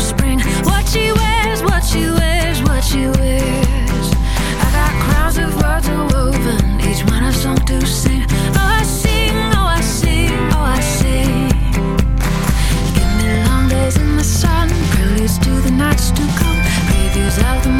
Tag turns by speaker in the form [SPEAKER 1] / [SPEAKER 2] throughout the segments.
[SPEAKER 1] spring. What
[SPEAKER 2] she wears, what she wears, what she wears. I got of words woven, each one a song to sing. Oh, I sing, oh,
[SPEAKER 3] I sing, oh, I sing. Give me long days in
[SPEAKER 2] the sun, to the
[SPEAKER 1] nights to come, previews of the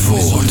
[SPEAKER 1] Zandvoort.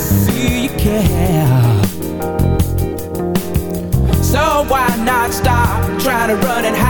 [SPEAKER 1] see you care. So why not stop trying to run and hide?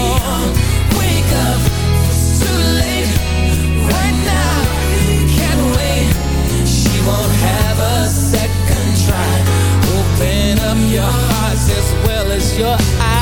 [SPEAKER 1] Your hearts as well as your eyes.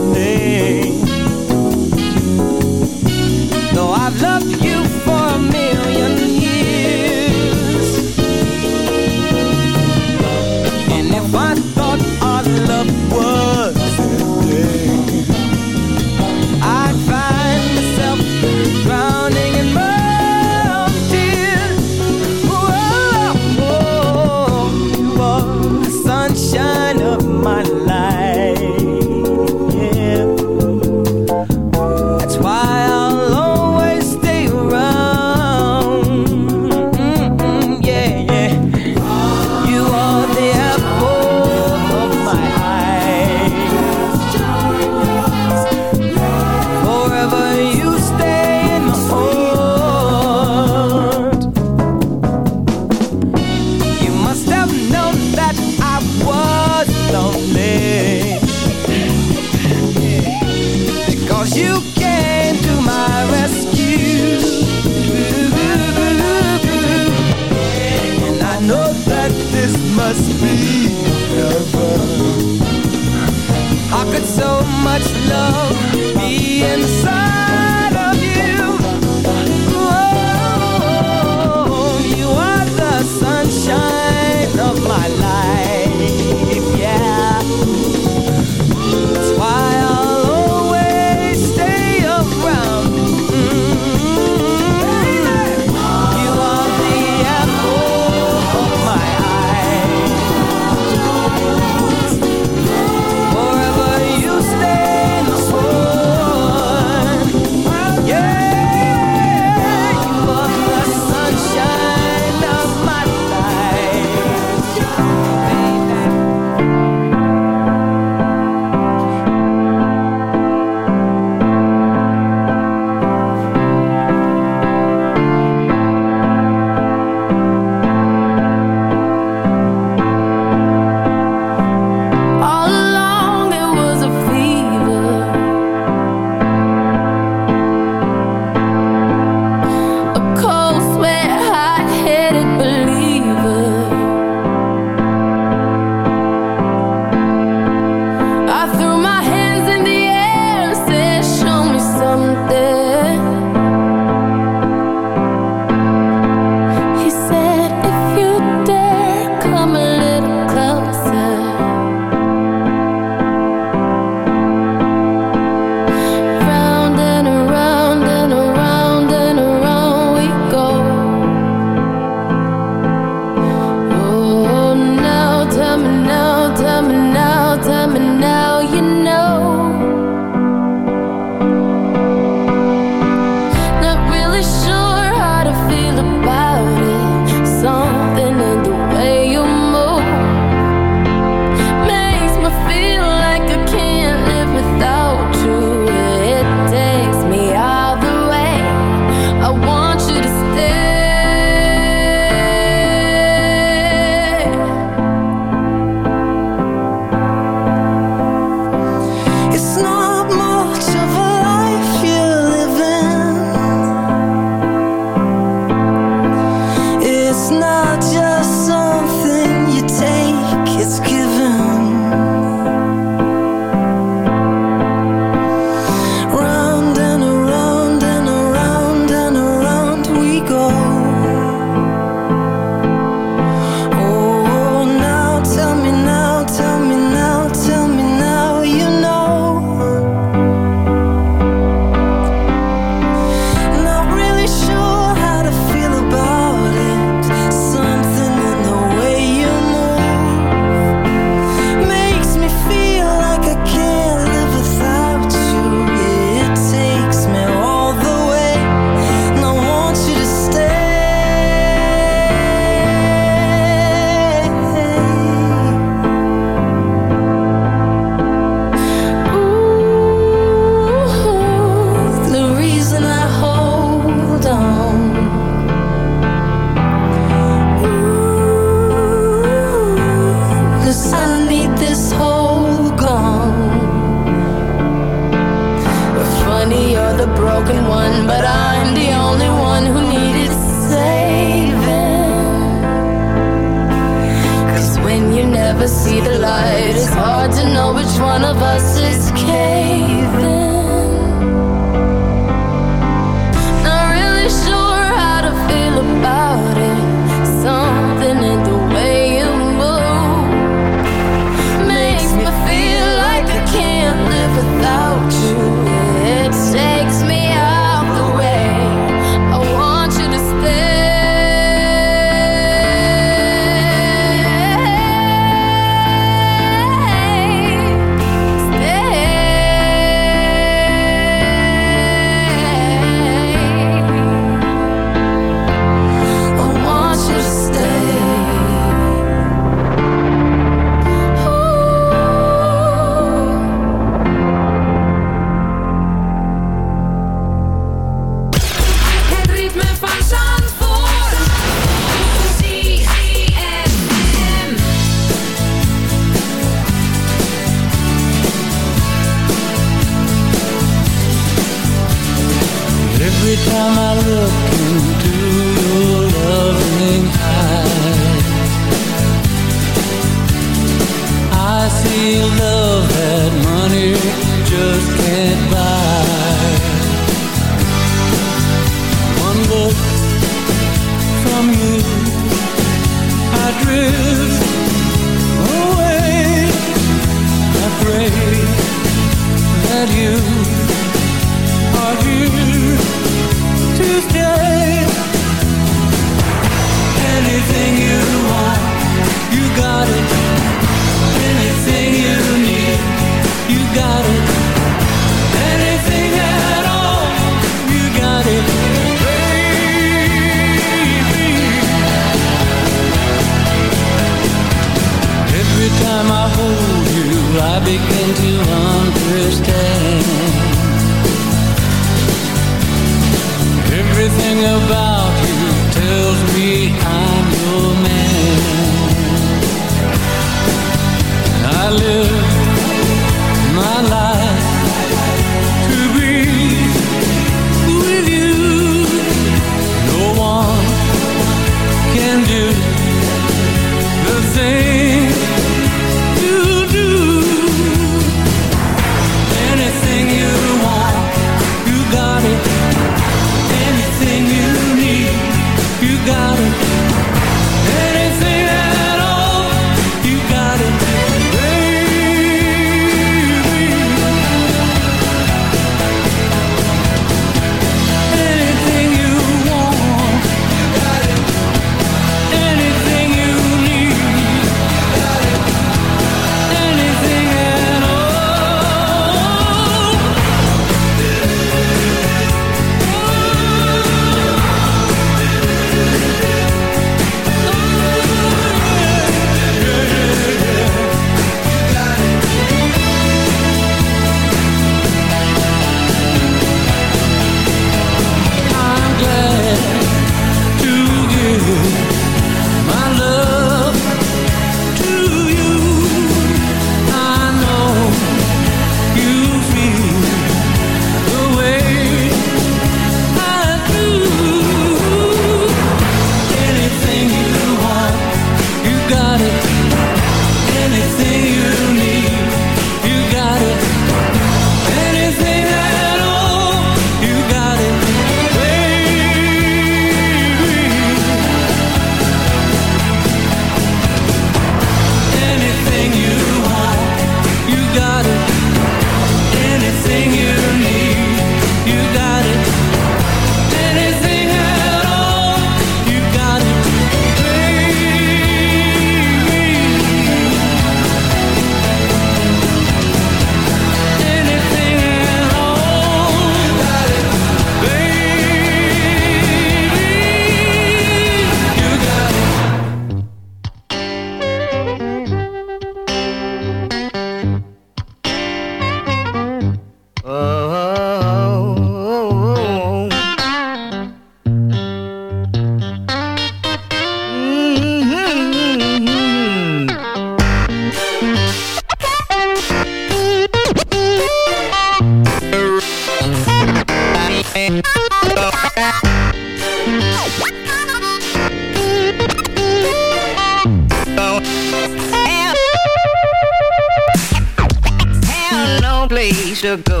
[SPEAKER 1] place to go.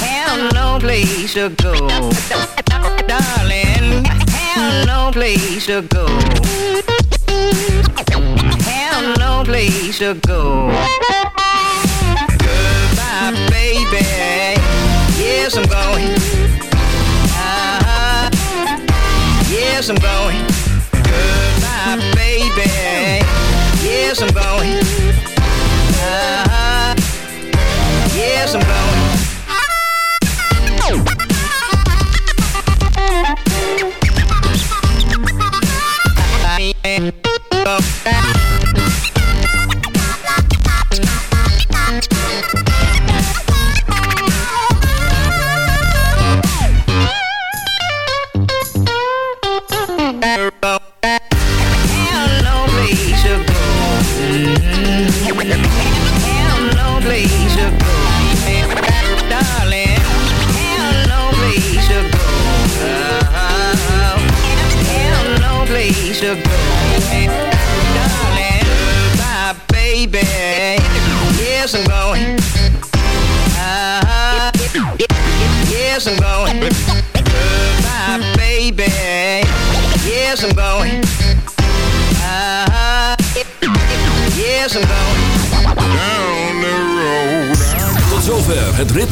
[SPEAKER 4] Have no place
[SPEAKER 2] to
[SPEAKER 3] go. Darling, have no place to
[SPEAKER 2] go. Have no place to go. Goodbye, baby. Yes, I'm
[SPEAKER 5] going. Uh-huh. Yes, I'm going. Goodbye, baby. Yes, I'm going. Yes, I'm going.